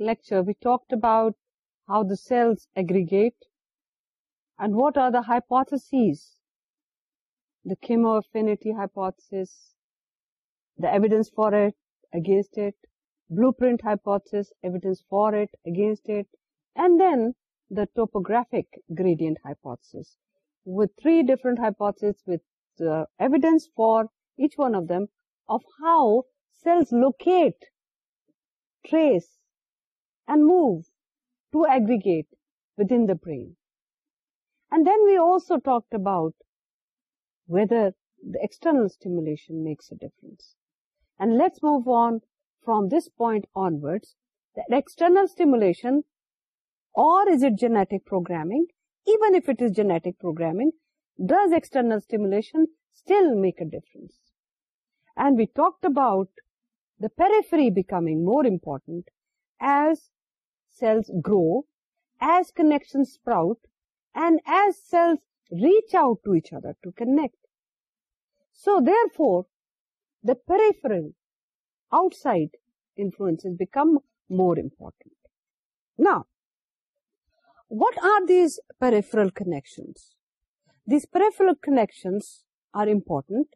ٹوپرافک gradients with three different hypotheses witness four H one of them of how cells locate and move to aggregate within the brain. And then we also talked about whether the external stimulation makes a difference. And let's move on from this point onwards, that external stimulation, or is it genetic programming? Even if it is genetic programming, does external stimulation still make a difference? And we talked about the periphery becoming more important as cells grow, as connections sprout, and as cells reach out to each other to connect. So therefore, the peripheral outside influences become more important. Now, what are these peripheral connections? These peripheral connections are important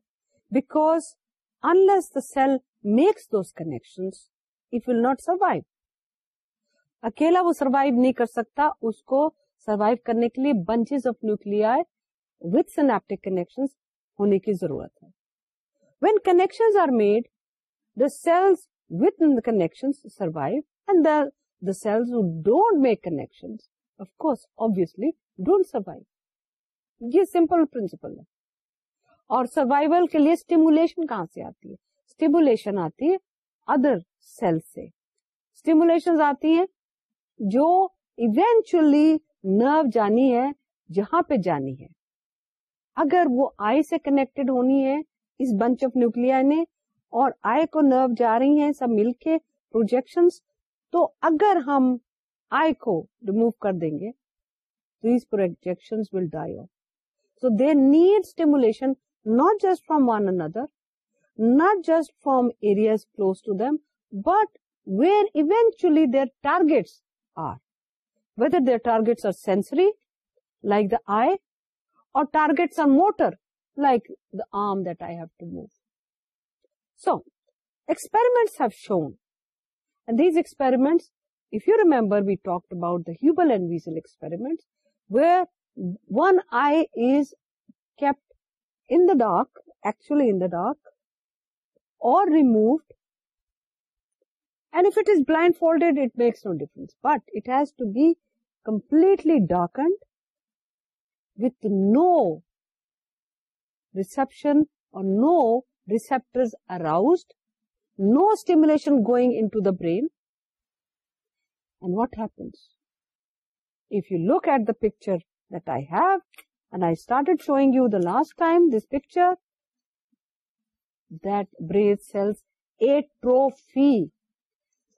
because unless the cell makes those connections, it will not survive. اکیلا وہ survive نہیں کر سکتا اس کو survive کرنے کے لیے bunches of with synaptic connection ہونے کی ضرورت ہے when connection are made the cells with connection survive and the the cells don't make connection of course don't survive یہ سمپل پرنسپل ہے اور سروائول کے لیے اسٹیمولیشن کہاں سے آتی ہے اسٹیمولیشن آتی ہے ادر سیل سے اسٹیمولیشن آتی ہیں جو ایونچولی نرو جانی ہے جہاں پہ جانی ہے اگر وہ آئی سے کنیکٹڈ ہونی ہے اس بنچ آف نے اور آئی کو نرو جا رہی ہے سب مل کے پروجیکشن تو اگر ہم آئی کو ریمو کر دیں گے these projection will die so they need stimulation not just from one اندر not just from areas close to them but where eventually their targets whether there are sensory like the اور targets motor like so experiment shown دیزمنٹس we talk about visual darkly dark اور removed and it is blindfolded it makes no difference but it has to be completely dark with notion اور brand what happens you look at the picture then I start showing you the last picture they cells ای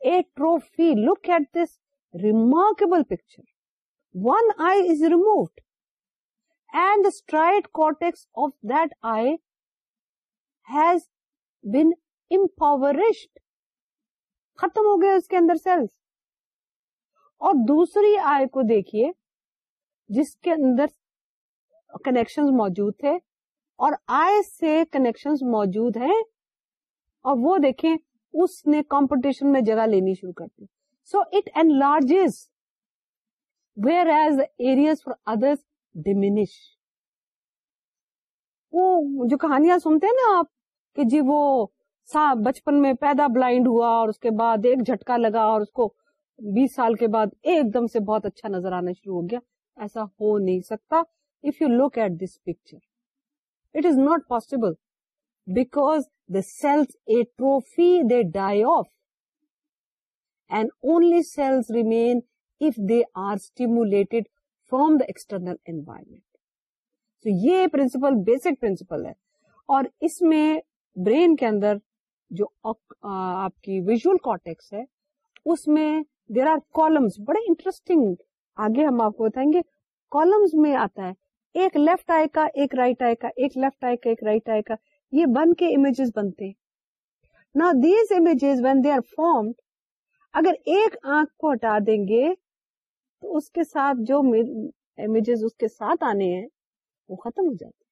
at this remarkable picture. One eye is removed and the striate cortex of that eye has been impoverished. ختم ہو گیا اس کے اندر sales اور دوسری آئی کو دیکھیے جس کے اندر کنیکشن موجود تھے اور آئے سے کنیکشن موجود ہیں اور وہ دیکھیں اس نے کمپٹیشن میں جگہ لینی شروع کر دی so it enlarges whereas for others other وہ جو کہانیاں سنتے ہیں نا آپ کہ جی وہ بچپن میں پیدا بلائنڈ ہوا اور اس کے بعد ایک جھٹکا لگا اور اس کو بیس سال کے بعد ایک دم سے بہت اچھا نظر آنا شروع ہو گیا ایسا ہو نہیں سکتا if you look at this picture it is not possible because the cells atrophy, they die off and only cells remain if they are stimulated from the external environment. So, this principle basic principle and in this brain, the uh, visual cortex is اس میں there are columns بڑے interesting آگے ہم آپ کو بتائیں گے columns میں آتا ہے ایک لیفٹ آئے کا ایک رائٹ آئے کا ایک لیفٹ آئے کا ایک رائٹ آئے کا یہ بن کے امیجز بنتے نا these images when they are formed اگر ایک آنکھ کو ہٹا دیں گے تو اس کے ساتھ جو امیجز اس کے ساتھ آنے ہیں وہ ختم ہو جاتے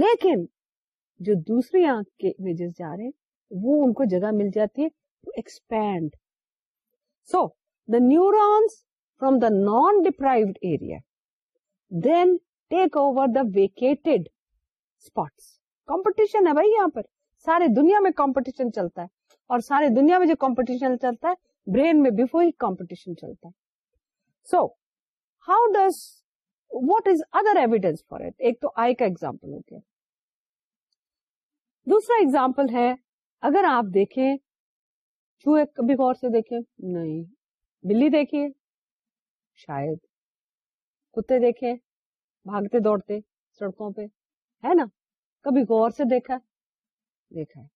لیکن جو دوسری آنکھ کے امیجز جا رہے ہیں وہ ان کو جگہ مل جاتی ہے to expand so the neurons from the non deprived area then take over the vacated spots competition ہے بھائی یہاں پر سارے دنیا میں کمپٹیشن چلتا ہے اور سارے دنیا میں جو کمپٹیشن چلتا ہے برین میں بفور ہی کمپٹیشن چلتا ہے so how does what is other evidence for it ایک تو آئی کا ایگزامپل ہو گیا دوسرا ایگزامپل ہے اگر آپ دیکھیں چوہے کبھی غور سے دیکھیں نہیں بلی دیکھیے شاید کتے دیکھیں بھاگتے دوڑتے سڑکوں پہ ہے نا کبھی غور سے دیکھا دیکھا ہے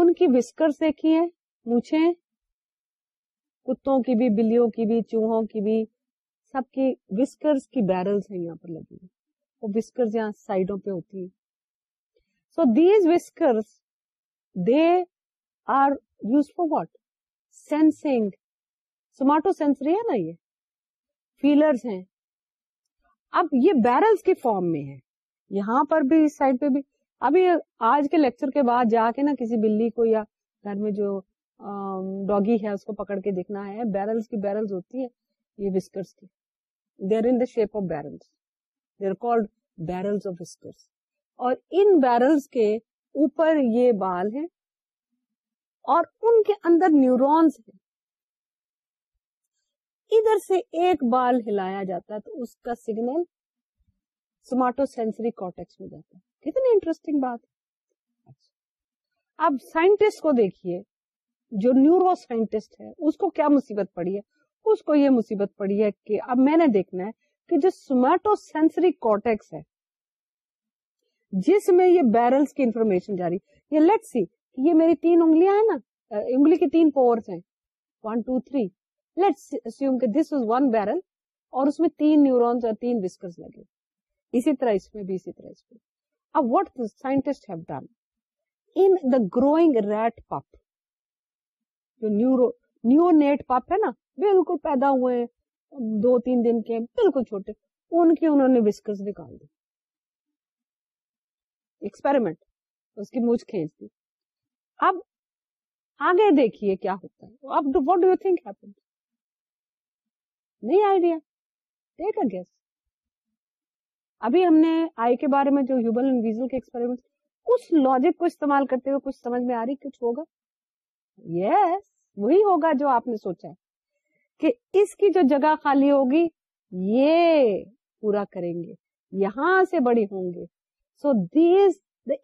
ان کی وسکرس دیکھی ہے مچھے کتوں کی بھی بلیوں کی بھی چوہوں کی بھی سب کی وسکرس کی بیرلس ہیں یہاں پر لگی وہ بسکرز یہاں سائڈوں پہ ہوتی ہیں so these whiskers they are use for what sensing سوماٹو sensory ہے نا یہ فیلرس ہیں اب یہ بیرلس کے فارم میں ہے یہاں پر بھی اس سائڈ پہ بھی ابھی آج کے لیکچر کے بعد جا کے نا کسی بلی کو یا گھر میں جو ڈاگی ہے اس کو پکڑ کے دیکھنا ہے بیرلس کی بیرلز ہوتی ہے یہ وسکرس کی دیر in the shape of barrels they're called barrels of whiskers اور ان بیرلس کے اوپر یہ بال ہیں اور ان کے اندر نیورونس ہیں ادھر سے ایک بال ہلایا جاتا ہے تو اس کا سگنل سوماٹو سینسری کارٹیکس میں جاتا ہے کتنی انٹرسٹنگ بات اچھا۔ اب سائنٹسٹ کو دیکھیے جو نیورو سائنٹسٹ ہے اس کو کیا مصیبت پڑی ہے اس کو یہ مصیبت پڑی ہے کہ اب میں نے دیکھنا ہے کہ جو سینسری کارٹیکس ہے جس میں یہ بیرلز کی انفارمیشن جاری یہ لیٹ سی یہ میری تین انگلیاں ہیں نا انگلی کی تین پورس ہیں ون ٹو تھری اور اس میں تین نیورونس اور تین وسکرز لگے اسی طرح اس میں بھی اسی طرح اس میں اب what scientist have done in the growing rat pup جو نیورو نیو نیٹ پپ ہے نا بالکل پیدا ہوئے دو تین دن کے بالکل چھوٹے ان کے انہوں نے بسکٹ نکال دی ایکسپیریمنٹ اس کی مجھ کھینچ دی اب آگے دیکھیے کیا ہوتا ہے اب what do you think happen نہیں آئیڈیا ٹیک اے گیس ابھی ہم نے آئی کے بارے میں جو ہیوبل اینڈ کے ایکسپیریمنٹ اس لاجک کو استعمال کرتے ہوئے کچھ سمجھ میں آ رہی کچھ ہوگا یس وہی ہوگا جو آپ نے سوچا ہے کہ اس کی جو جگہ خالی ہوگی یہ پورا کریں گے یہاں سے بڑی ہوں گے so these the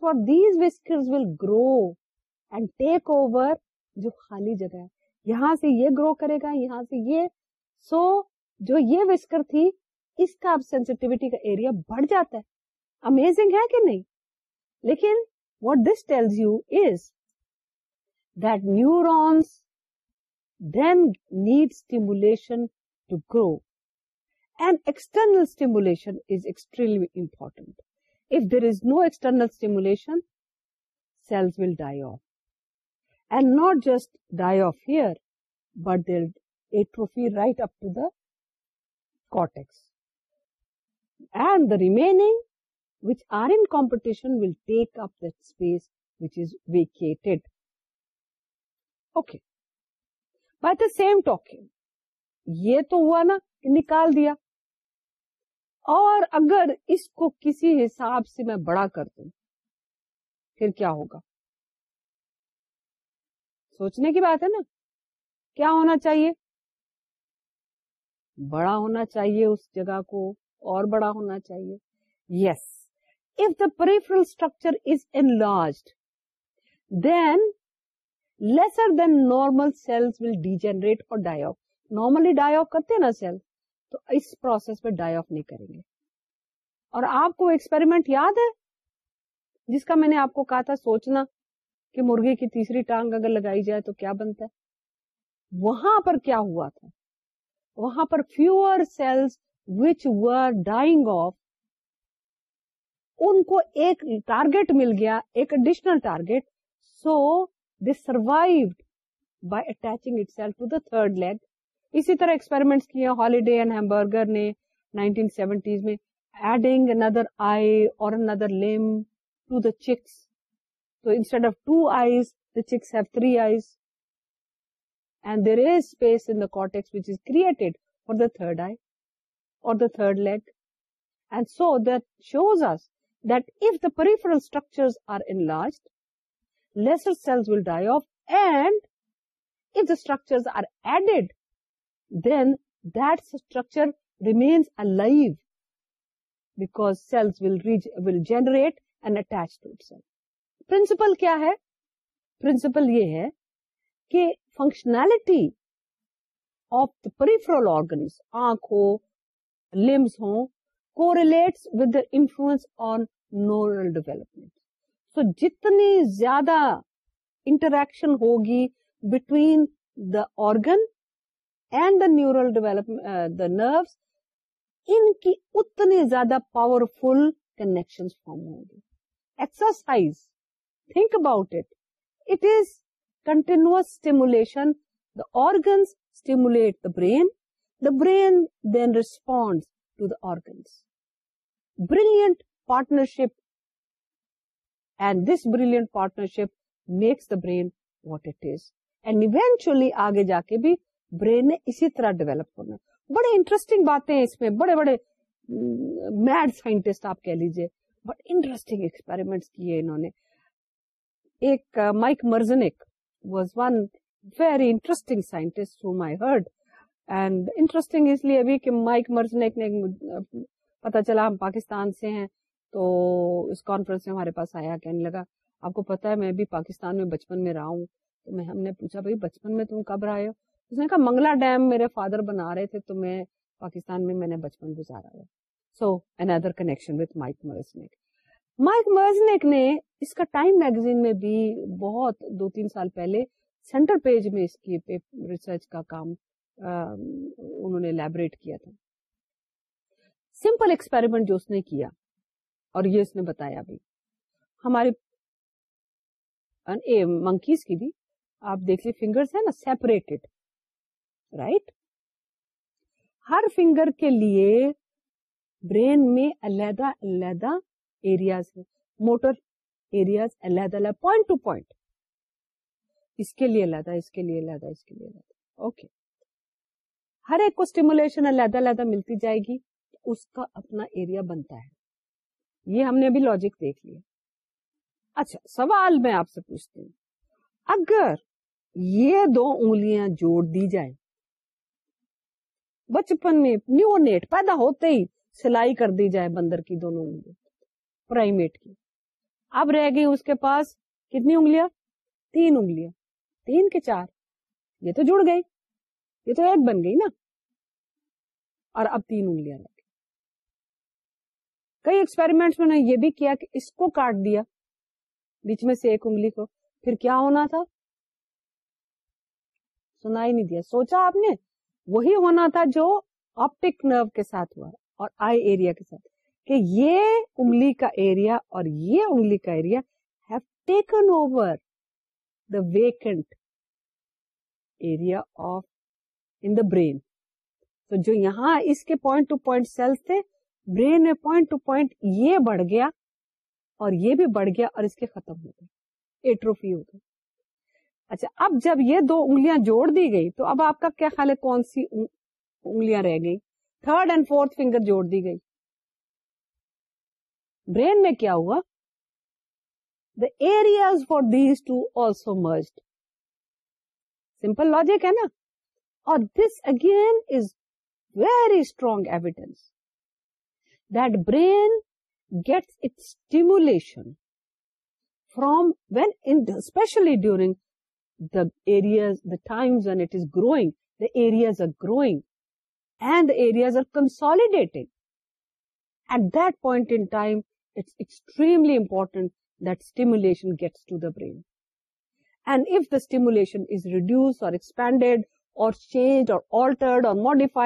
for these whiskers will grow and take over جو خالی جگہ ہے یہاں سے یہ گرو کرے گا یہاں سے یہ سو جو یہ وسکر تھی اس کا اب سینسٹیوٹی کا ایریا بڑھ جاتا ہے امیزنگ ہے کہ نہیں لیکن what this tells you is that neurons then need stimulation to grow and external stimulation is extremely important if there is no external stimulation cells will die off and not just die off here but they'll atrophy right up to the cortex remaining which are By will take upped یہ تو ہوا نا نکال دیا اور اگر اس کو کسی حساب سے میں بڑا کر دوں پھر کیا ہوگا سوچنے کی بات ہے نا کیا ہونا چاہیے بڑا ہونا چاہیے اس جگہ کو اور بڑا ہونا چاہیے yes if the peripheral structure is enlarged then lesser than normal cells will degenerate اور die off normally die off کرتے نا سیل تو اس پروسیس میں ڈائی آف نہیں کریں گے اور آپ کو ایکسپیریمنٹ یاد ہے جس کا میں نے آپ کو کہا تھا سوچنا کہ مرغی کی تیسری ٹانگ اگر لگائی جائے تو کیا بنتا ہے وہاں پر کیا ہوا تھا وہاں پر fewer cells which were dying off ان کو ایک ٹارگیٹ مل گیا ایک اڈیشنل ٹارگیٹ سو دیچنگ کیے ہالیڈے میں third I the third land so that shows is دف دا پریفرلڈ داچرپل کیا ہے پرنسپل یہ ہے کہ functionality of the peripheral organs آنکھ limbs ہوں correlates with the influence on neural development. So جتنی زیادہ interaction ہوگی between the organ and the neural development, uh, the nerves, ان کی اتنی زیادہ پاورفل کنیکشن فارم ہوں گے exercise think about it it is continuous stimulation the organs stimulate the brain brain then respond to the organs Braille partnership and this Braille partnership makes the brain what eventually آگے جا کے بھی brain اسی طرح develop کرنا بڑے interesting باتیں ہیں اس میں بڑے بڑے میڈ سائنٹسٹ آپ کہہ لیجیے بٹ انٹرسٹنگ ایکسپیرمنٹ کیے انہوں نے ایک Mike Merzenich was one very interesting scientist whom I heard and interesting اس لیے بھی کہ مائک مرزنیک نے پتا چلا ہم پاکستان سے ہیں تو اس کانفرنس میں ہمارے پاس آیا کہنے لگا آپ کو پتا ہے میں بھی پاکستان میں بچپن میں رہا ہوں تو میں ہم نے پوچھا بھائی بچپن میں تم کب رہے ہو اس نے کہا منگلا ڈیم میرے فادر بنا رہے تھے تو میں پاکستان میں میں نے بچپن گزارا ہے so another connection with Mike Merzenich Mike Merzenich نے اس کا ٹائم میگزین میں بھی بہت دو تین سال پہلے سینٹر پیج میں اس کی ریسرچ کا کام انہوں نے لیبریٹ کیا تھا سمپل ایکسپیریمنٹ جو اس نے کیا اور یہ اس نے بتایا بھی ہمارے بھی آپ دیکھ لیے نا رائٹ ہر فنگر کے لیے برین میں علیحدہ علیحدہ ایریاز ہے موٹر ایریاز علیحدہ پوائنٹ ٹو پوائنٹ اس کے لیے علیحدہ اس کے لیے علیحدہ اس کے لیے علیحدہ اوکے okay. ہر ایک کو اسٹیمولیشن علیحدہ علیحدہ ملتی جائے گی اس کا اپنا ایریا بنتا ہے یہ ہم نے ابھی لاجک دیکھ لیا اچھا سوال میں آپ سے پوچھتی ہوں اگر یہ دو انگلیاں جوڑ دی جائے بچپن میں نیو نیٹ پیدا ہوتے ہی سلائی کر دی جائے بندر کی دونوں انگلیاں پرائمیٹ کی اب رہ گئی اس کے پاس کتنی انگلیاں تین انگلیاں تین کے چار یہ تو جڑ گئی یہ تو ایک بن گئی نا اور اب تین انگلیاں لگ کئی ایکسپیریمنٹس میں نے یہ بھی کیا کہ اس کو کاٹ دیا بیچ میں سے ایک انگلی کو پھر کیا ہونا تھا سنا ہی نہیں دیا سوچا آپ نے وہی ہونا تھا جو آپٹک نرو کے ساتھ ہوا اور آئی ایریا کے ساتھ کہ یہ انگلی کا ایریا اور یہ انگلی کا area have taken over the vacant area of in the brain تو جو یہاں اس کے پوائنٹ ٹو پوائنٹ سیلس تھے برین میں پوائنٹ ٹو پوائنٹ یہ بڑھ گیا اور یہ بھی بڑھ گیا اور اس کے ختم ہو گئے ایٹروفی ہو اچھا اب جب یہ دو انگلیاں جوڑ دی گئی تو اب آپ کا کیا خیال ہے کون سی انگلیاں رہ گئی تھرڈ اینڈ فورتھ فنگر جوڑ دی گئی برین میں کیا ہوا the areas for these two also must simple logic ہے نا this again is very strong that brain gets areas are growing and are consolidating at that stimulation gets brain and if the stimulation اور change اور altered اور modify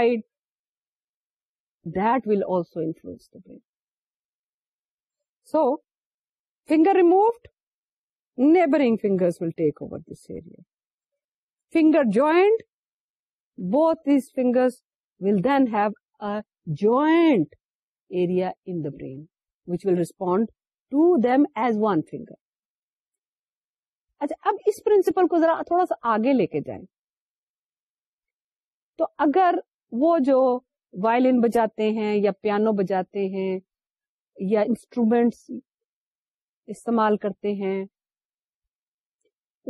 influence the brain so finger removed neighbouring finger this area finger joint both these finger will then have اوائنٹ area in the brain which will respond to them as one finger اچھا اب اس principal کو ذرا تھوڑا سا آگے لے کے جائیں تو اگر وہ جو وائلن بجاتے ہیں یا پیانو بجاتے ہیں یا انسٹرومینٹس استعمال کرتے ہیں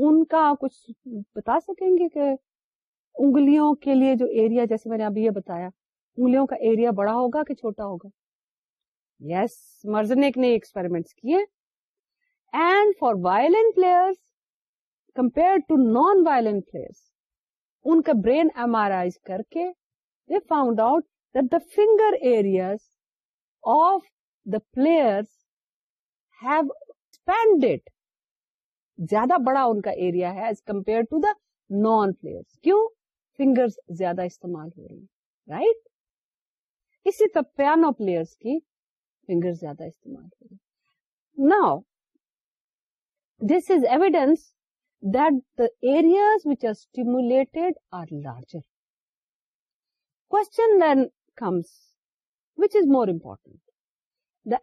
ان کا کچھ بتا سکیں گے کہ انگلیوں کے لیے جو ایریا جیسے میں نے ابھی یہ بتایا انگلیوں کا ایریا بڑا ہوگا کہ چھوٹا ہوگا یس مرزنیک نے ایک کیے and for violin players compare to non violin player ان کا برین ایم آر آئی کر کے they found out that the finger areas of the player زیادہ بڑا ان کا ایریا ہے as compare to the non player کیوں فنگر زیادہ استعمال ہو رہی ہیں رائٹ اسی طرح پیانو پلیئرس کی فنگر زیادہ استعمال ہو رہی now this is evidence that the the areas which which are are stimulated larger. Question then comes, is more important,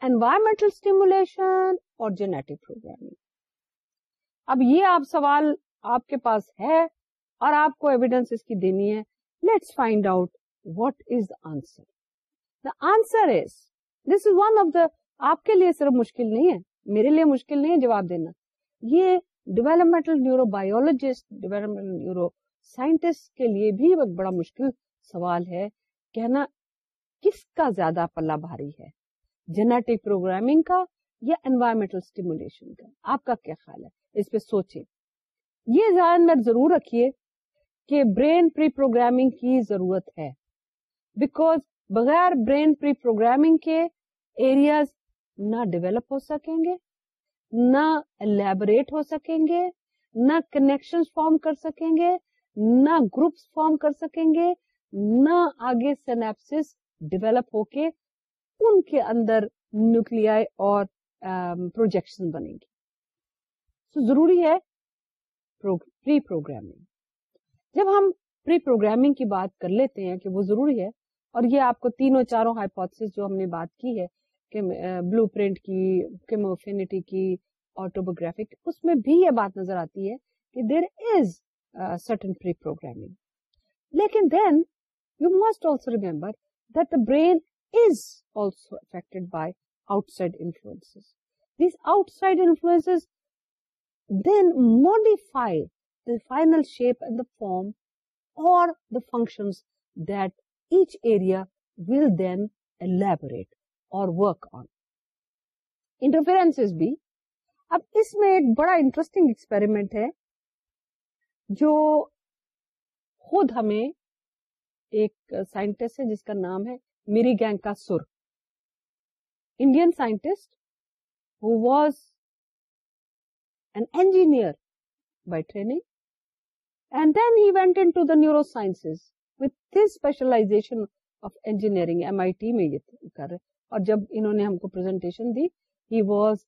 environmental stimulation or genetic programming? اب یہ سوال آپ کے پاس ہے اور آپ کو ایویڈینس اس کی دینی ہے let's find out what is the answer the this is one of the آپ کے لیے صرف مشکل نہیں ہے میرے لیے مشکل نہیں ہے جواب دینا یہ developmental neurobiologist developmental neuroscientist کے لیے بھی ایک بڑا مشکل سوال ہے کہنا کس کا زیادہ پلہ بھاری ہے جینیٹک پروگرامنگ کا یا انوائرمنٹل اسٹیمولیشن کا آپ کا کیا خیال ہے اس پہ سوچے یہ ذہن میں ضرور رکھیے کہ برین پری پروگرامنگ کی ضرورت ہے بیکوز بغیر برین پری پروگرامنگ کے ایریاز نہ ڈیولپ ہو سکیں گے نہ الیبوریٹ ہو سکیں گے نہ کنیکشن فارم کر سکیں گے نہ گروپس فارم کر سکیں گے نہ آگے سینپس ڈیولپ ہو کے ان کے اندر نیوکل اور پروجیکشن بنے گی سو ضروری ہے پری جب ہم پری پروگرامنگ کی بات کر لیتے ہیں کہ وہ ضروری ہے اور یہ آپ کو تینوں چاروں ہائیپوتھس جو ہم نے بات کی ہے بلو پرنٹ کی کیموفینٹی کی آٹوبوگرافک اس میں بھی یہ بات نظر آتی ہے کہ دیر از پری پروگرام لیکن then you must also remember that the brain is also affected by outside influence these outside influence then modify the final shape and the form اور the function that each area will then elaborate اور work on interference بھی اب اس میں ایک بڑا interesting experiment ہے جو خود ہمیں ایک سائنٹسٹ ہے جس کا نام ہے میری گینگ کا Sur Indian scientist who was an engineer by training and then he the neuroscience with this specialisation of engineering M I T میں یہ کر رہے اور جب انہوں نے ہم کو پرزنٹیشن دی he was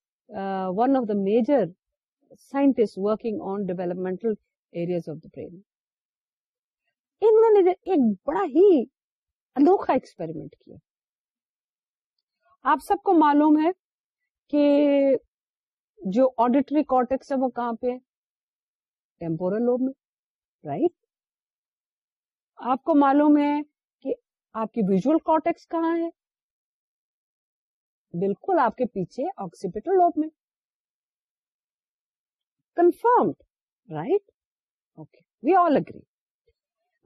one of the major scientist working on developmental areas of the brain انہوں نے ایک بڑا ہی انوکھا ایکسپیریمنٹ کیا آپ سب کو معلوم ہے کہ جو آڈیٹری کارٹیکس ہے وہ کہاں پہ ہے ٹیمپورل لوب میں رائٹ آپ کو معلوم ہے کہ آپ کی ویژل کارٹیکس کہاں ہے بالکل آپ کے پیچھے آکسیپیٹل لوب میں confirmed right okay we all agree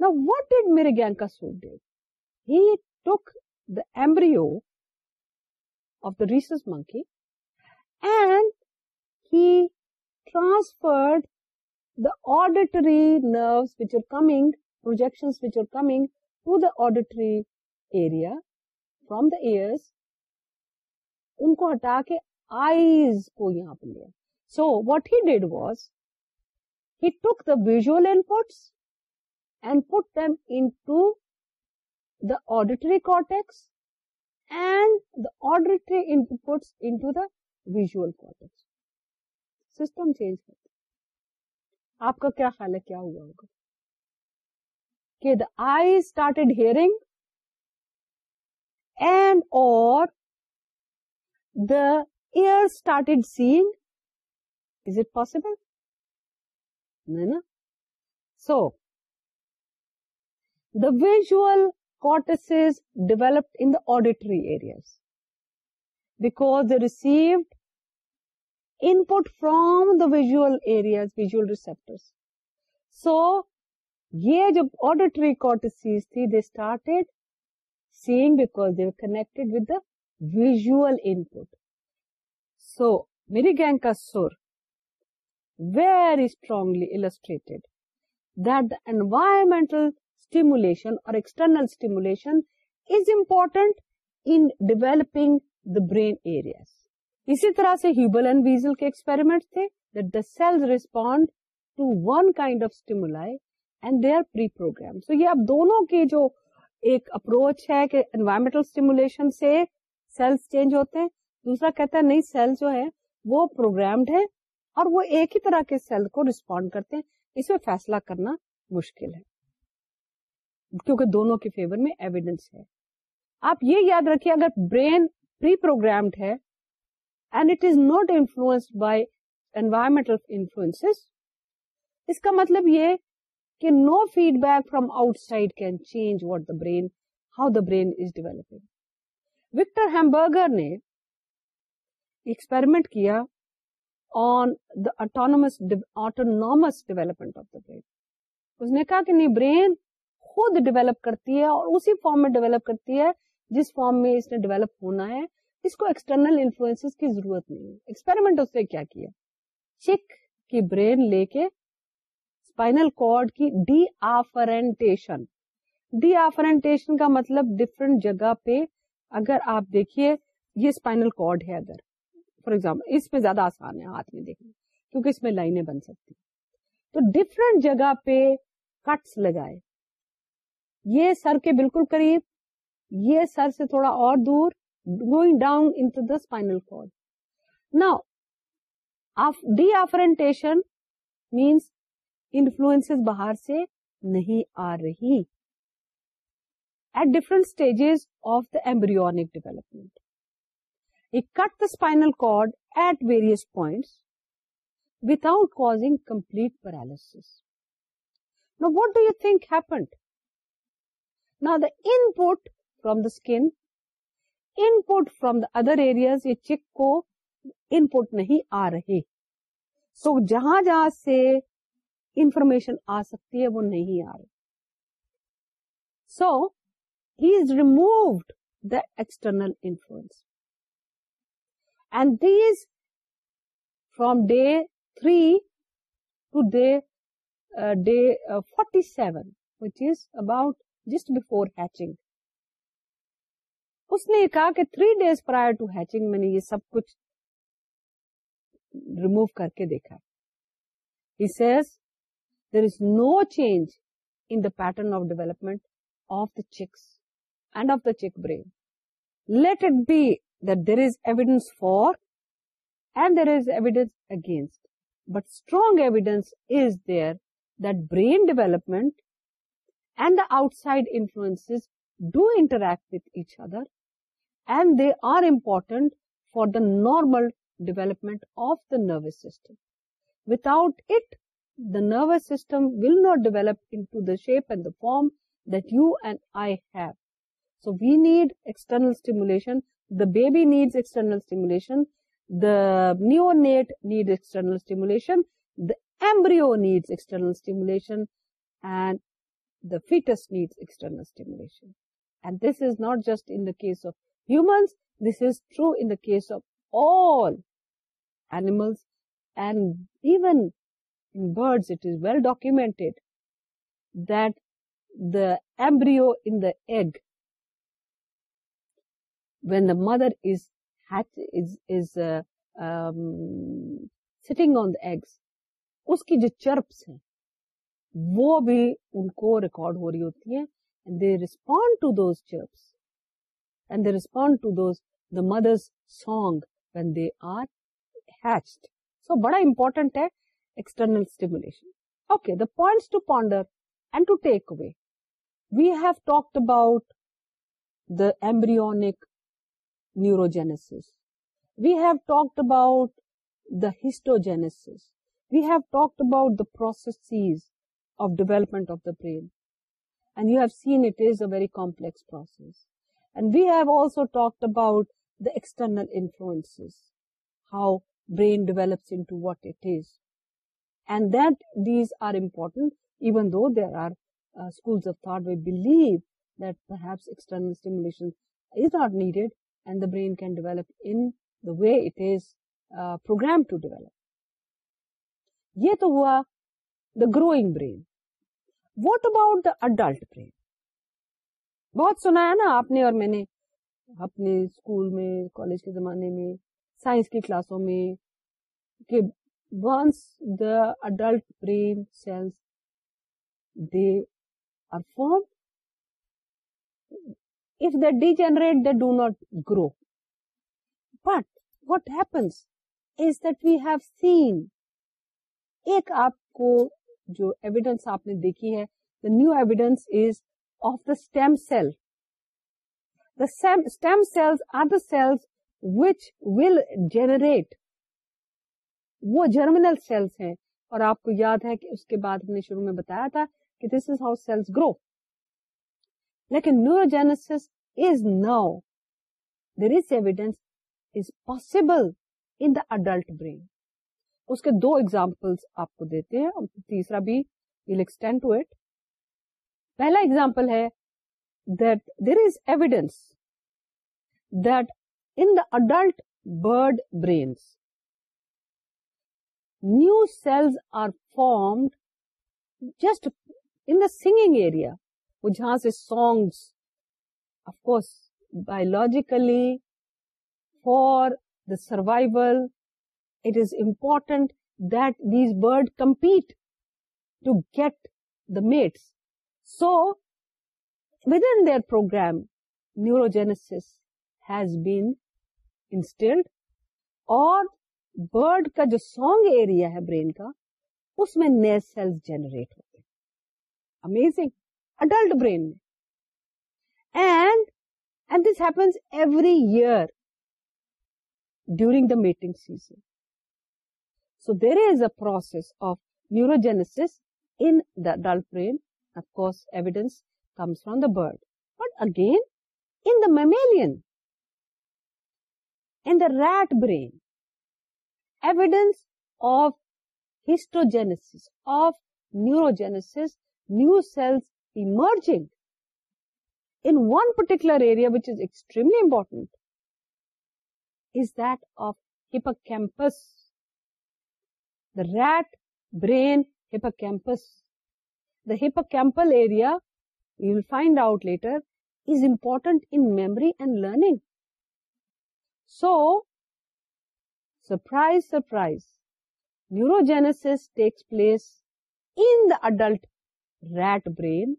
the what Mriganka Sur did he took the embryo of the rhesus monkey and he transferred the auditory nerve which are coming projection which are coming to the auditory area from the ears ان کو ہٹا کے eyes کو یہاں پہ لیا so what he did was he took the visual in them in auditory cortex and the auditory into the visual cortex system change کرتا آپ کا کیا خیال ہے کیا ہوا ہوگا کہ the I started hearing and اور ایئرٹیڈ سیگ is it possible so the visual cortices developed in the auditory areas back the received input from the visual areas visual receptor so یہ جو آڈیٹری کوٹسیز تھی they started seeing because they connected with the visual put so میری gang کا سر very environmental stimulation اور stimulation is important developing the brains اسی طرح سے Hubel and Wiesel کے ایکسپیریمنٹ تھے to one kind of stimuli and they are program یہ دونوں کے جو ایک اپروچ ہے کہ انوائرمنٹل اسٹیمولیشن سے سیلس چینج ہوتے ہیں دوسرا کہتا ہے نہیں سیل جو ہے وہ پروگرامڈ ہے اور وہ ایک ہی طرح کے سیل کو ریسپونڈ کرتے ہیں اس میں فیصلہ کرنا مشکل ہے کیونکہ دونوں کے فیور میں ایویڈینس ہے آپ یہ یاد رکھیے اگر برین پری پروگرامڈ ہے and it is not influence by environmental influence اس کا مطلب یہ کہ no feedback from outside can change what the brain how the brain is developing Victor Hamburger نے ایکسپیریمنٹ کیا on the autonomous autonomous development of the brain اس نے کہا کہ نہیں برین خود ڈیولپ کرتی ہے اور اسی فارم میں ڈیولپ کرتی ہے جس فارم میں اس نے ڈیولپ ہونا ہے اس کو ایکسٹرنل انفلوئنس کی ضرورت نہیں ہے ایکسپیریمنٹ اس نے کیا کیا چک کی برین لے کے اسپائنل کارڈ کی ڈی آفرنٹیشن ڈی آفرنٹیشن کا مطلب ڈفرینٹ جگہ پہ اگر آپ دیکھیے یہ اسپائنل کارڈ ہے ادھر فار ایگزامپل اس پہ زیادہ آسان ہے ہاتھ میں دیکھنا کیونکہ اس میں لائنیں بن سکتی تو ڈفرنٹ جگہ پہ کٹس لگائے یہ سر کے بالکل قریب یہ سر سے تھوڑا اور دور going down into the spinal cord نا ڈی آفرنٹیشن مینس انفلوئنس باہر سے نہیں آ رہی at different stages of the development cut the spinal cord at various point without causing complete Pir what do you think happen palm the skin input from the other areas یا chick کو input نہیں آ رہے سو جہاں جہاں سے information آ سکتی ہے وہ نہیں آ رہی so removed the externals and the three to day forty seven about just before اس نے یہ کہا کہ three days prior to hatching میں نے یہ سب کچھ ریمو کر کے دیکھا there is no change in pattern of development of the chicks and of the chick brain. Let it be that there is evidence for and there is evidence against. But strong evidence is there that brain development and the outside influences do interact with each other, and they are important for the normal development of the nervous system. Without it, the nervous system will not develop into the shape and the form that you and I have. So we need external baby نیڈسرنلشنل document the embryo انگ when the mother is his is is sitting on the eggs اس کی جو chirps ہیں وہ بھی ان کو record ہو رہی ہوتی ہیں مدرس song when they arch so بڑا امپورٹنٹ ہے ایکسٹرنلشن okay embryonic نیورس we have talk about the histogenesis we have talk about development you have Saint کاباؤٹرنل how brain develops believe that پرنلشنڈ and the develop in the way to develop یہ تو ہوا the grow what about the adult بہت سنایا نا آپ نے اور میں نے اپنے اسکول میں کالج کے زمانے میں سائنس کی کلاسوں میں once the adult brain cells they are form degenerate دونو not grow but what happens دیو سین ایک آپ کو جو ایویڈینس آپ نے دیکھی ہے the new evidence of the stem cell the stem cell a cell which will generate وہ germinal sales ہیں اور آپ کو یاد ہے کہ اس کے بعد ہم نے شروع میں بتایا تھا کہ this is how cell grow لیکن neurogenesis is now there is evidence is possible in the adult brain اس کے دو ایگزامپل آپ کو دیتے ہیں اور تیسرا بھی ایکسٹینڈ ٹو اٹ پہلا ایگزامپل ہے that there is evidence that in the adult bird brains new cells are formed just in the singing area وہ جہاں سے songs of course biologically for the survival it is important that these bird compete to get the mates so with in their program neurogenesis has been installed اور bird کا جو song area ہے brain کا اس میں نئے cells generate ہوتے ہیں amazing adult brain. And this happens every year during the mating season. So there is a process of neurogenesis in the adult brain. Of course, evidence comes from the bird. But again, in the mammalian, in the rat brain, evidence of histogenesis, of neurogenesis, new cells emerging in one particular area which is extremely important is that of hippocampus, the rat brain hippocampus. The hippocampal area, you will find out later, is important in memory and learning. So, surprise, surprise, neurogenesis takes place in the adult rat brain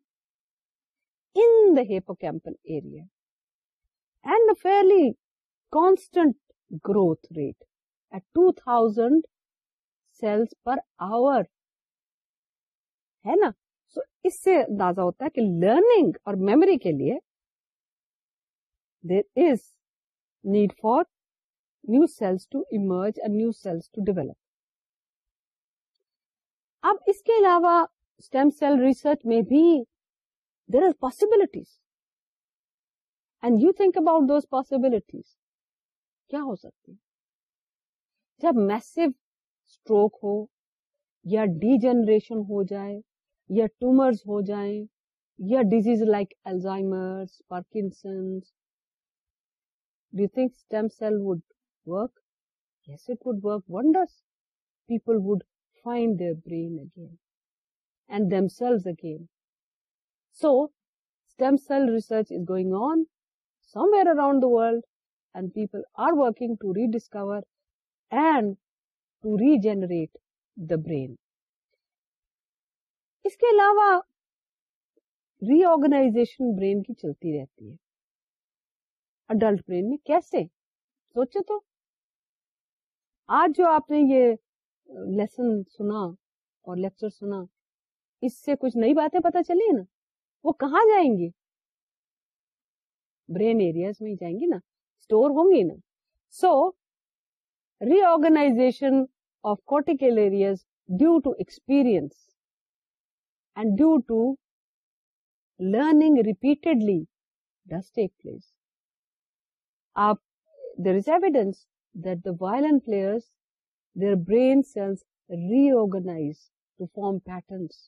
in the hippocampal area and a fairly constant growth rate at 2000 cells per hour ہے نا سو اس سے اندازہ ہوتا ہے کہ learning اور memory کے لیے there is need for new cells to emerge and new cells to develop اب اس کے علاوہ اسٹیم سیل ریسرچ میں بھی there are possibilities and you think about those possibilities کیا ہو سکتی جب میسو اسٹروک ہو یا ڈی جنریشن ہو جائے یا ٹومرز ہو جائیں یا disease like Alzheimer's Parkinson's D think stem cell would work yes it would work wonders people would find their brain again ریگنازیشن brain کی چلتی رہتی ہے اڈلٹ برین میں کیسے سوچے تو آج جو آپ نے یہ لیسن سنا اور لیکچر سنا اس سے کچھ نئی باتیں پتا چلی نا وہ کہاں جائیں گے برین ایریاز میں جائیں گی نا اسٹور ہوں گی نا so re organization of cortical due to experience and due to learning repeatedly this take place آپ there is evidence that the violin player their brain cells re organise form patterns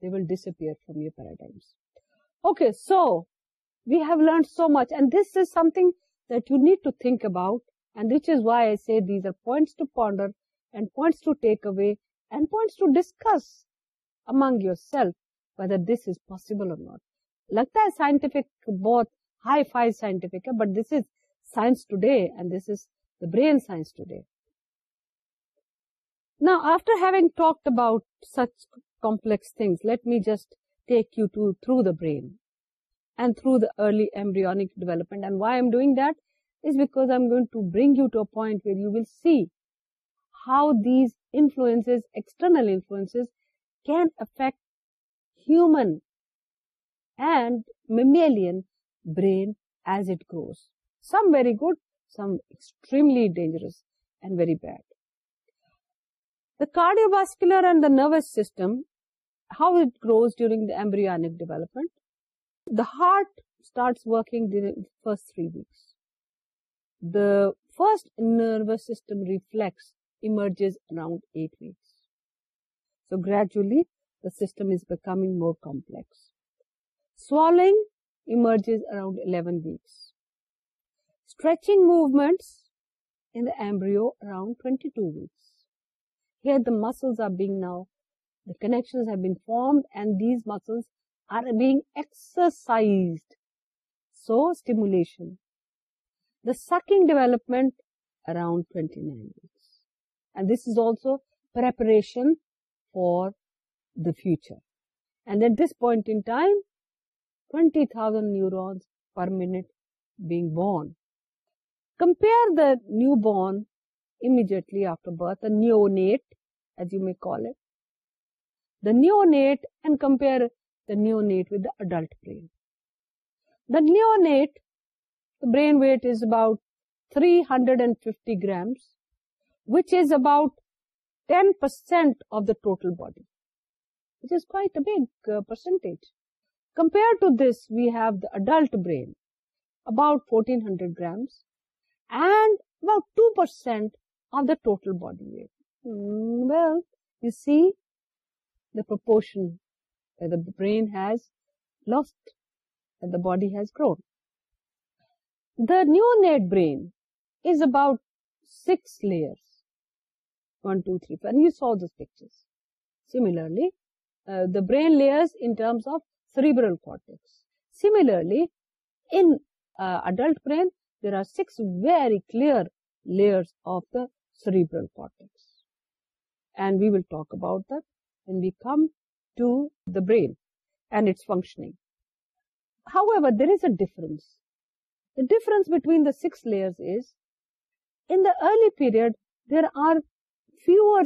they will disappear from your paradigms. Okay, so we have learned so much and this is something that you need to think about and which is why I say these are points to ponder and points to take away and points to discuss among yourself whether this is possible or not. لگتا ہے scientific بہت hi fi scientific ہے but this is science today and this is the brain science today نا after having talked about such complex things. Let me just take you through the brain and through the early embryonic development. And why I'm doing that is because I'm going to bring you to a point where you will see how these influences, external influences, can affect human and mammalian brain as it grows. Some very good, some extremely dangerous and very bad. The cardiovascular and the nervous system, how it grows during the embryonic development. The heart starts working during the first 3 weeks. The first nervous system reflex emerges around 8 weeks. So gradually, the system is becoming more complex. Swallowing emerges around 11 weeks. Stretching movements in the embryo around 22 weeks. Muscles آرگ now the connection the sucking development around نائنڈو four the future and the ڈس اپنٹ aunty thousand neurons per newborn immediately after birth neonate neonate and compare was about per total باڈیج compare hundred grams and about two percent of the total body weight well you see the proportion brain has left body neonate برینٹ six you سوکچرلی the brains of cerebral سیملرلیڈلٹ brain there are six very clear لے of the cerebral cortex early period there are fewer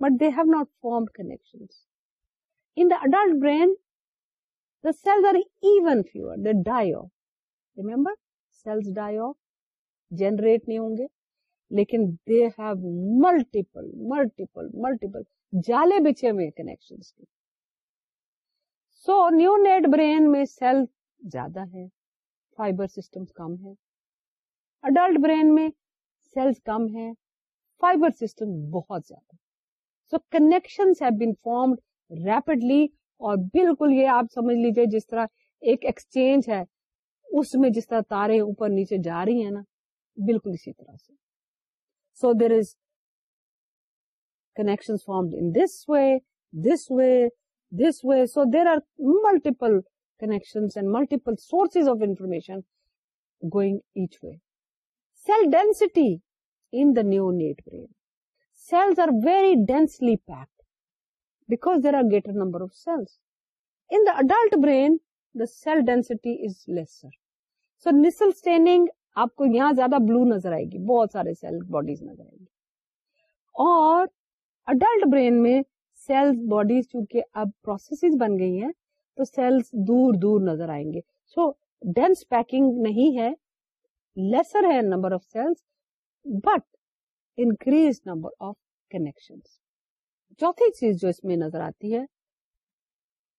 but they have not form connection generate نہیں ہوں گے لیکن they have multiple multiple multiple جالے بچے میں connection کم ہے اڈلٹ برین میں سیلس کم ہے فائبر سسٹم بہت زیادہ so connection have been formed rapidly اور بالکل یہ آپ سمجھ لیجیے جس طرح ایک ایکسچینج ہے اس میں جس طرح تارے اوپر نیچے جا رہی ہیں نا بالکل اسی طرح سے so there is connection form in this way this way this way so there are multiple connection and multiple sources of information going each way cell density in the neonate brain cells are very densely packed because there are greater number of cells in the adult brain the cell density is lesser so Nissl staining آپ کو یہاں زیادہ بلو نظر آئے گی بہت سارے cell bodies نظر آئے گی اور اڈلٹ برین میں باڈیز چونکہ اب بن گئی ہیں تو سیلس دور دور نظر آئیں گے سو ڈینس پیکنگ نہیں ہے لیسر ہے number of cells but increase number of connection چوتھی چیز جو اس میں نظر آتی ہے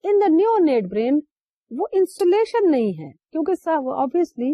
in the neonate brain وہ انسولیشن نہیں ہے کیونکہ obviously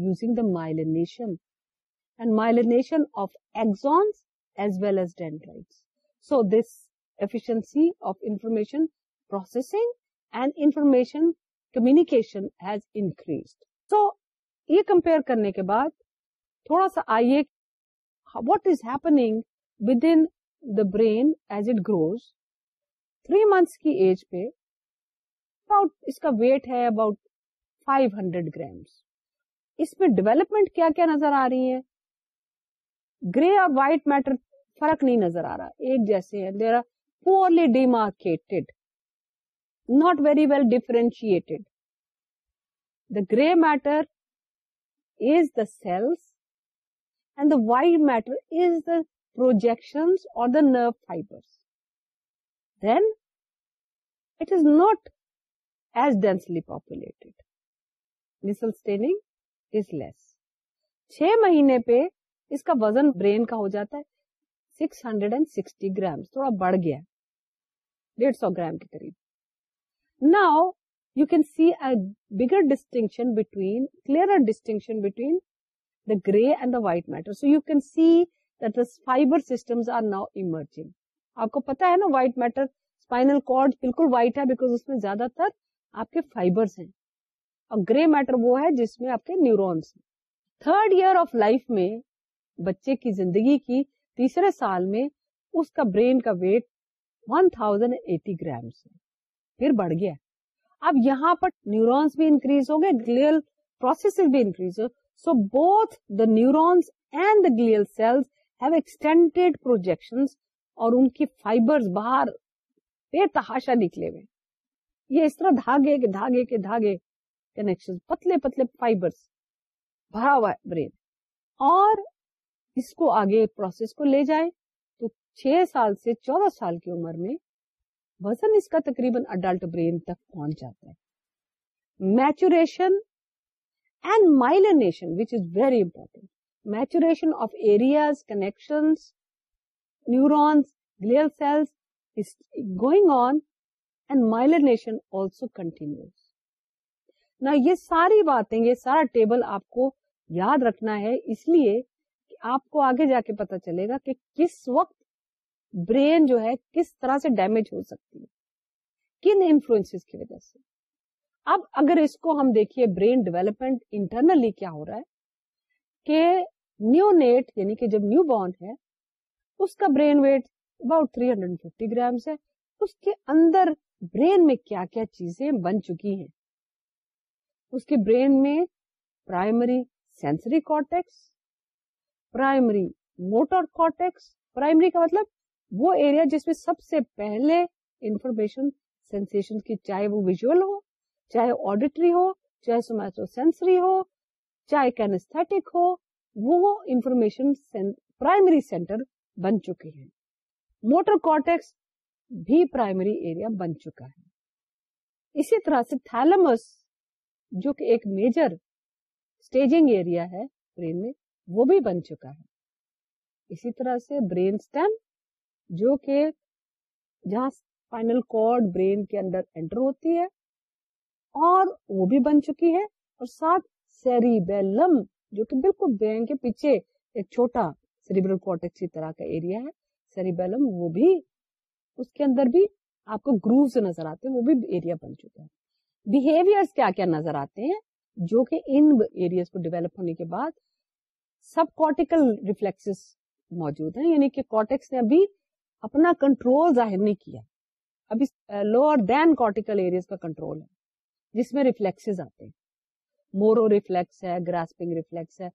مائلنیشنڈ myelination of axons as well as dendrites so this efficiency of information processing and information communications so یہ کمپیئر کرنے کے بعد تھوڑا سا آئیے what is happening with in the brain as it grows three months کی age پہ اس کا ویٹ ہے اباؤٹ فائیو ہنڈریڈ گرامس اس میں ڈیولپمنٹ کیا کیا نظر آ رہی ہے گرے اور وائٹ میٹر فرق نہیں نظر آ رہا ایک جیسے ہیں there are poorly demarcated not very well differentiate the grey matter is the cells and the white matter is the projection اور the nerve fibre then it is not as densely populated Nissl staining چھ مہینے پہ اس کا وزن brain کا ہو جاتا ہے six hundred and sixty gram تھوڑا بڑھ گیا ڈیڑھ سو گرام کے قریب now you can see a bigger distinction between clear distinction between the grey and the white matter so you can see that fibre system are now emerging آپ کو پتا ہے نا وائٹ میٹر اسپائنل کارڈ بالکل white ہے because اس میں زیادہ تر آپ کے فائبرس ہیں گرے میٹر وہ ہے جس میں آپ کے neurons third year of life میں بچے کی زندگی کی تیسرے سال میں نیورونس بھی انکریز ہو گئے the neurons and extended projection اور ان کی فائبر باہر بے تحاشا نکلے ہوئے یہ اس طرح کے دھاگے کے دھاگے کنیکشن پتلے پتلے فائبرس برین اور اس کو آگے پروسیس کو لے جائے تو چھ سال سے چودہ سال کی عمر میں وزن اس کا تقریباً اڈلٹ برین تک پہنچ جاتا ہے maturation and myelination which is very important maturation of areas connection neurons glial cells going on and myelination also continues نا یہ ساری باتیں یہ سارا ٹیبل آپ کو یاد رکھنا ہے اس لیے کہ آپ کو آگے جا کے پتا چلے گا کہ کس وقت برین جو ہے کس طرح سے ڈیمیج ہو سکتی ہے کن انفلوئنس کی وجہ سے اب اگر اس کو ہم دیکھیے برین ڈیولپمنٹ انٹرنلی کیا ہو رہا ہے کہ نیو نیٹ یعنی کہ جب نیو بورن ہے اس کا brain weight about 350 hundred grams ہے اس کے اندر برین میں کیا کیا چیزیں بن چکی ہیں اس کے برین میں primary sensory cortex primary motor cortex primary کا مطلب وہ ایریا جس میں سب سے پہلے انفارمیشن سینسن کی چاہے وہ ویژل ہو چاہے آڈیٹری ہو چاہے سومیٹو سینسری ہو چاہے کینسٹک ہو وہ انفارمیشن پرائمری سینٹر بن چکے ہیں موٹر کارٹیکس بھی پرائمری ایریا بن چکا ہے اسی طرح سے تھالمس جو کہ ایک میجر اسٹیجنگ ایریا ہے برین میں وہ بھی بن چکا ہے اسی طرح سے برین اسٹیم جو کہ جہاں فائنل کارڈ برین کے اندر انٹر ہوتی ہے اور وہ بھی بن چکی ہے اور ساتھ سیریبیلم جو کہ بالکل برین کے پیچھے ایک چھوٹا سیریبرل کی طرح کا ایریا ہے سیریبیلم وہ بھی اس کے اندر بھی آپ کو گرو نظر آتے ہیں وہ بھی ایریا بن چکا ہے بہیویئرس کیا کیا نظر آتے ہیں جو کہ ان ایریاز کو ڈیولپ ہونے کے بعد سب کارٹیکل ریفلیکس موجود ہیں یعنی کہ کارٹیکس نے ابھی اپنا کنٹرول ظاہر نہیں کیا ابھی لوور دین کارٹیکل ایریاز کا کنٹرول ہے جس میں ریفلیکسز آتے ہیں مورو ریفلیکس ہے گراسپنگ ریفلیکس ہے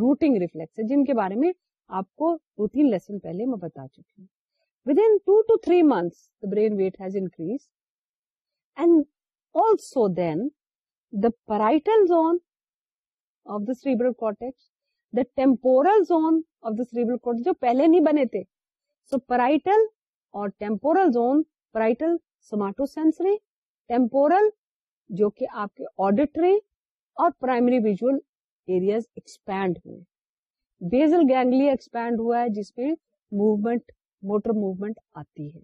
روٹنگ ریفلیکس ہے جن کے بارے میں آپ کو دو تین لیسن پہلے میں بتا چکی ہوں with in two to three months brain weight has increase and also then the parietal zone of the cerebral cortex the tour zone of the cerebral cortex جو پہلے نہیں بنے تھے سو پرائٹل اور ٹینپورل زون پرائٹل جو کہ آپ کے آڈیٹری اور پرائمری ویژل ایریاز ایکسپینڈ ہوئے بیزل گینگلیا ایکسپینڈ ہوا ہے جس پہ موومینٹ موٹر موومینٹ آتی ہے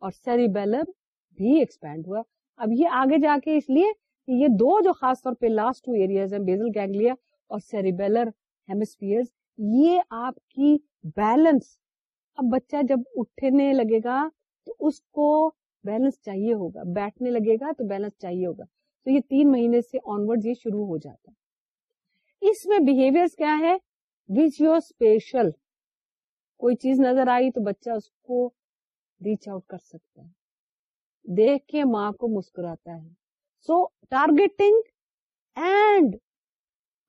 اور سیری بیلب بھی ایکسپینڈ ہوا اب یہ آگے جا کے اس لیے کہ یہ دو جو خاص طور پہ لاسٹ ٹو ایریاز ہیں بیزل گینگلیا اور سیریبیلر یہ آپ کی بیلنس اب بچہ جب اٹھنے لگے گا تو اس کو بیلنس چاہیے ہوگا بیٹھنے لگے گا تو بیلنس چاہیے ہوگا تو یہ تین مہینے سے آنورڈ یہ شروع ہو جاتا ہے اس میں بہیویئر کیا ہے ریچ یور اسپیشل کوئی چیز نظر آئی تو بچہ اس کو ریچ آؤٹ کر سکتا ہے دیکھ کے ماں کو مسکراتا ہے so targeting and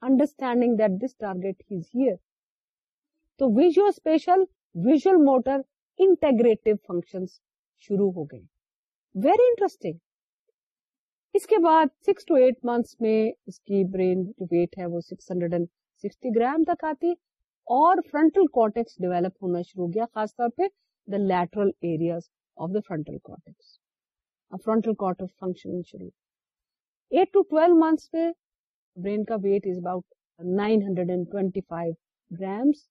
understanding that this target is here تو visuo spatial visual motor integrative function شروع ہو گئے انٹرسٹنگ اس کے بعد سکس ٹو ایٹ منتھس میں اس کی برین جو ویٹ ہے وہ six hundred and sixty gram تک آتی اور فرنٹل کوٹیکس ڈیولپ ہونا شروع ہو گیا خاص طور پہ the lateral areas of the frontal frontal quarter function شروع ایٹ ٹو ٹویلو منتھس پہ برین کا weight is about nine hundred and twenty five grams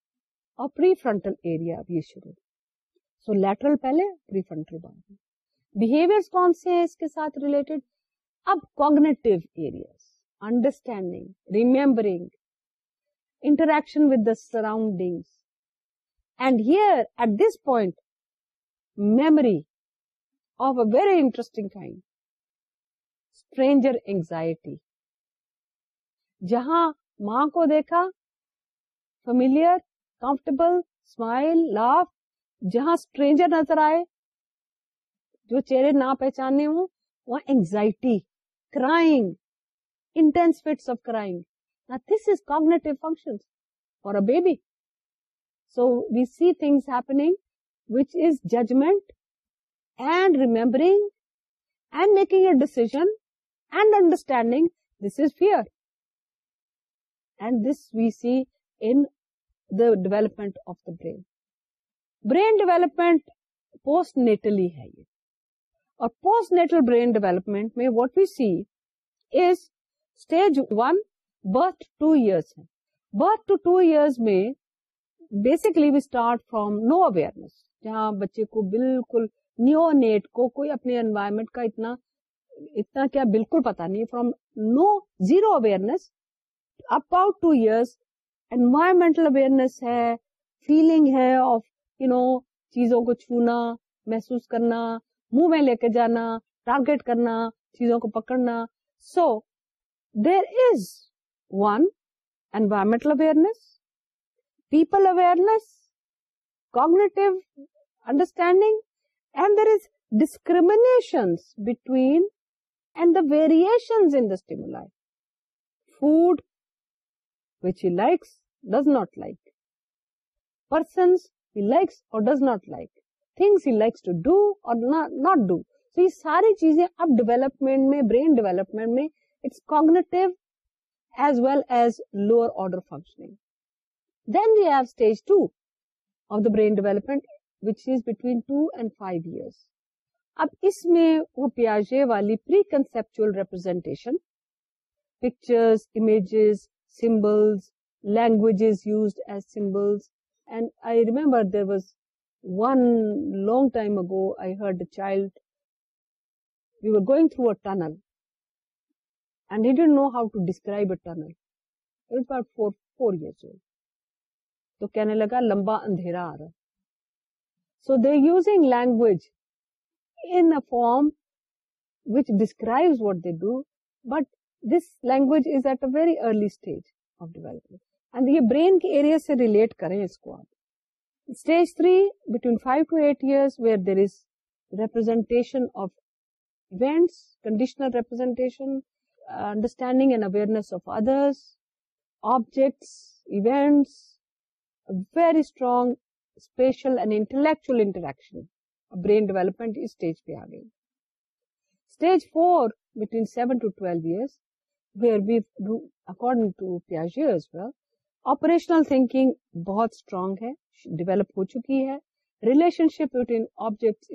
اور پری پری فرنٹل فرنٹل ایریا شروع سو لیٹرل پہلے بہیویئر کون سے ہیں اس کے ساتھ ریلیٹڈ اب cognitive areas understanding remembering interaction with the surrounding and here at this point memory very interesting کو دیکھا فیملیئر کمفرٹیبل اسمائل لاف جہاں اسٹرینجر نظر آئے جو چہرے نہ پہچاننے ہوں وہ anxiety crime intense crime this is cognitive function four A B so we see thing hacking which is judgment ڈیسیزنڈ understanding this is fear and this we see in development of the brain development postnatally ہے اور postnatal brain development میں what you see stage one birth to years ہے birth to two year میں basically we start from no awareness جہاں بچے کو بالکل new net کو کوئی اپنے انوائرمنٹ کا اتنا اتنا کیا بالکل پتا نہیں from no zero awareness to years environmental awareness ہے فیلنگ ہے آف یو نو چیزوں کو چھونا محسوس کرنا منہ میں لے کے جانا ٹارگیٹ کرنا چیزوں کو پکڑنا so there is one environmental awareness people awareness communicate understanding and there is discrimination between the variation food which he likes does not like persons likes or does not like things he likes to do or not do یہ ساری چیزیں اب development میں brain development میں it's cognitive as well as lower order functioning then you have stage two of the brain development اب اس میں وہ پیاجے والی pre conceptual representation pictures images symbols symbols languages used as and I I remember there was one long time ago heard a child you are going through a a tunnel tunnel and he know how to describe four years تو کہنے لگا لمبا اندھیرا آ رہا so they using language describe what they do but this language at a very early stage of development سے relate کریں اس کو آپ stage three between five to eight year where there is representation of events conditional representation understanding and awareness of others objects events very strong spatial and intellectual interaction brain development stage پہ آ گئی stage four between seven to to twelve years where we according operational thinking بہت strong ہے develop ہو چکی ہے relationship between objects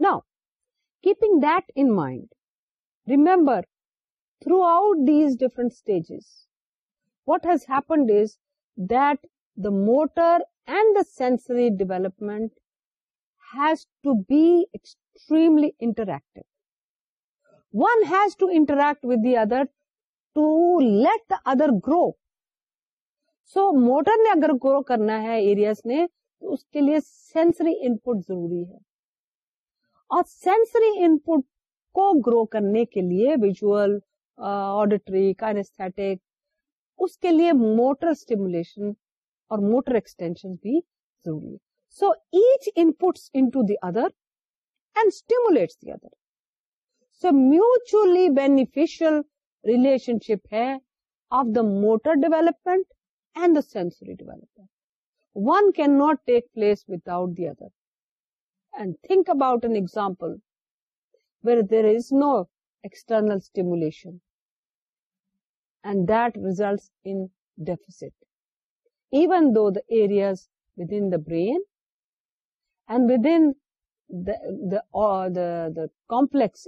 now keeping that in mind remember throughout these different stages what has happened is that the motor and the sensory development has to be extremely interact one has to interact with the other to let the other grow so motor نے اگر گرو کرنا ہے areas نے تو اس کے لیے sensory input ضروری ہے اور سینسری انپٹ کو گرو کرنے کے لیے ویژل آڈیٹری کاٹک اس کے لیے موٹر اسٹیمولیشن اور موٹر ایکسٹینشن بھی ضروری ہے so each puts in other and stimulate the other so mutually beneficial relationship ہے of the motor development and the sensory development one can not take place without the other and think about an example where there is no external stimulation the deft even though the areas in brain and complex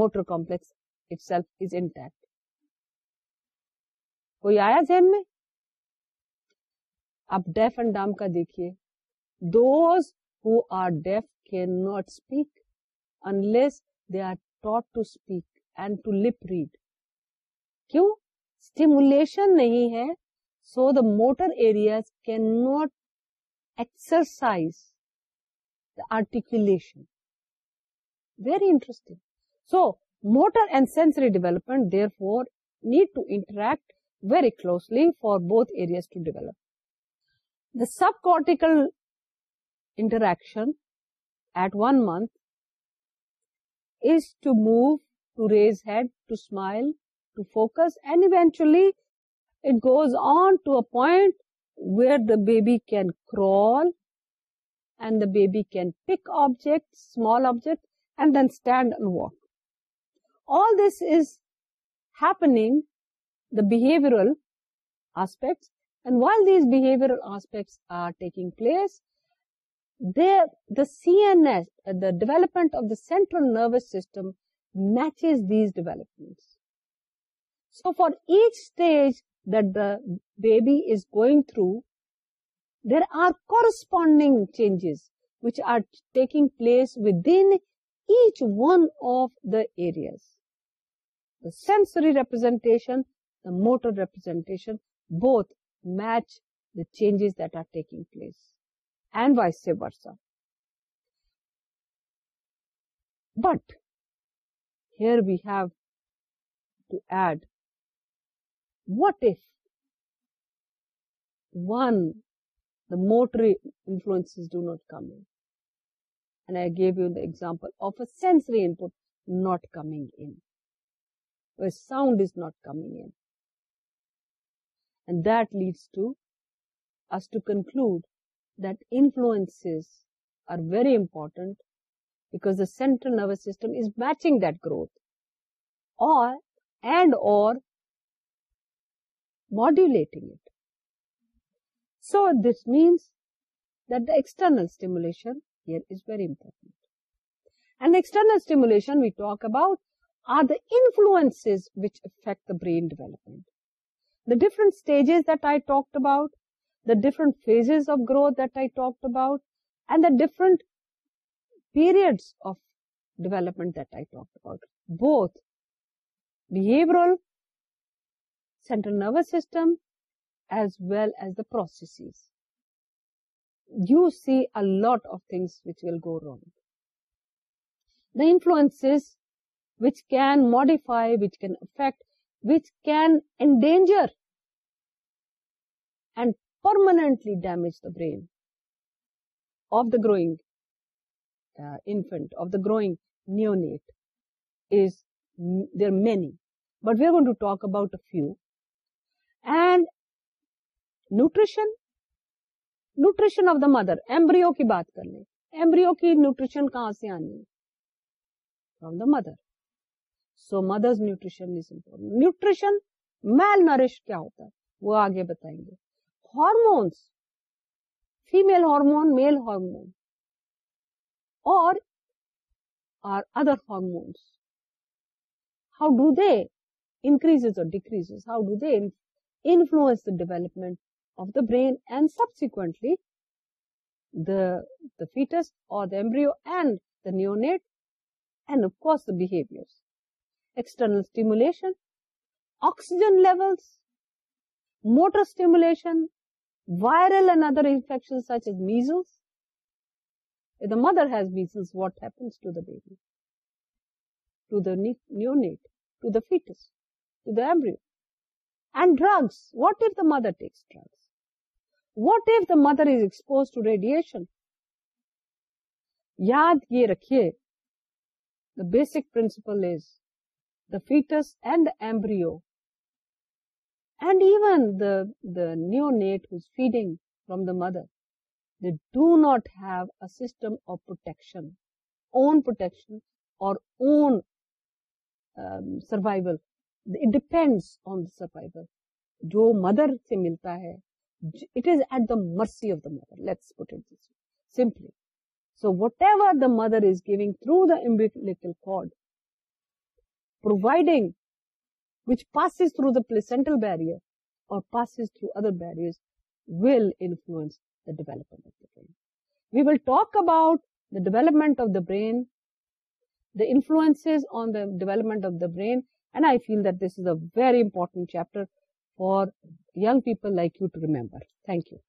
motor complex ان کوئی آیا ذہن میں آپ ڈیف and dumb کا دیکھیے those who are deaf can not speak unless they are taught to speak and to lip read شن نہیں ہے so the motor areas can not exercise داٹیکشن very interesting so motor and sensory development therefore need to interact very closely for both areas to develop the sub cortical interaction at one month is to مو ٹ raise head to smile to focus, and eventually it goes on to a point where the baby can crawl and the baby can pick objects, small objects, and then stand and walk. All this is happening, the behavioral aspects, and while these behavioral aspects are taking place, the CNS, the development of the central nervous system matches these developments. So for each stage that the baby is going through, there are corresponding changes which are taking place within each one of the areas. The sensory representation, the motor representation, both match the changes that are taking place, and vice versa. But here we have to add what if the motor influences do not come in? And I gave you the example of a sensory input not coming in, where sound is not coming in. And that leads to us to conclude that influences are very important because the central nervous system is matching that growth, or modulating so this میم that داسٹرنلشنٹنٹ external brain development stages they talk about the different phases of growth that I talk about and the different periods of development that I talk about both behaviour central nervous system as well as the processes. You see a lot of things which will go wrong. The influences which can modify, which can affect, which can endanger and permanently damage the brain of the growing uh, infant, of the growing neonate, there are many. But we are going to talk about a few and nutrition nutrition of the mother embryo کی بات کر لیں embryo کی nutrition کہاں سے آنی from the mother so mothers nutrition is nutrition mile Nourish کیا ہوتا ہے وہ آگے بتائیں گے hormones female hormone male hormone اور other hormones how do they increase اور decrease how do they development of the brand subsequently the the fats motor وائرلشن such as measles mothers واٹنس mother what if the مدرشن یاد یہ رکھیے and داڈ even the the neonate feeding from the mother the do not have system of protection own protection اور survival it on the جو mother سے ملتا ہے it it is at the the mercy of mother let's simply so whatever the mother is giving through the cord providing which تھرٹل through the barrier اور through other barrier development of the brain دافل development of the brain And I feel that this is a very important chapter for young people like you to remember. Thank you.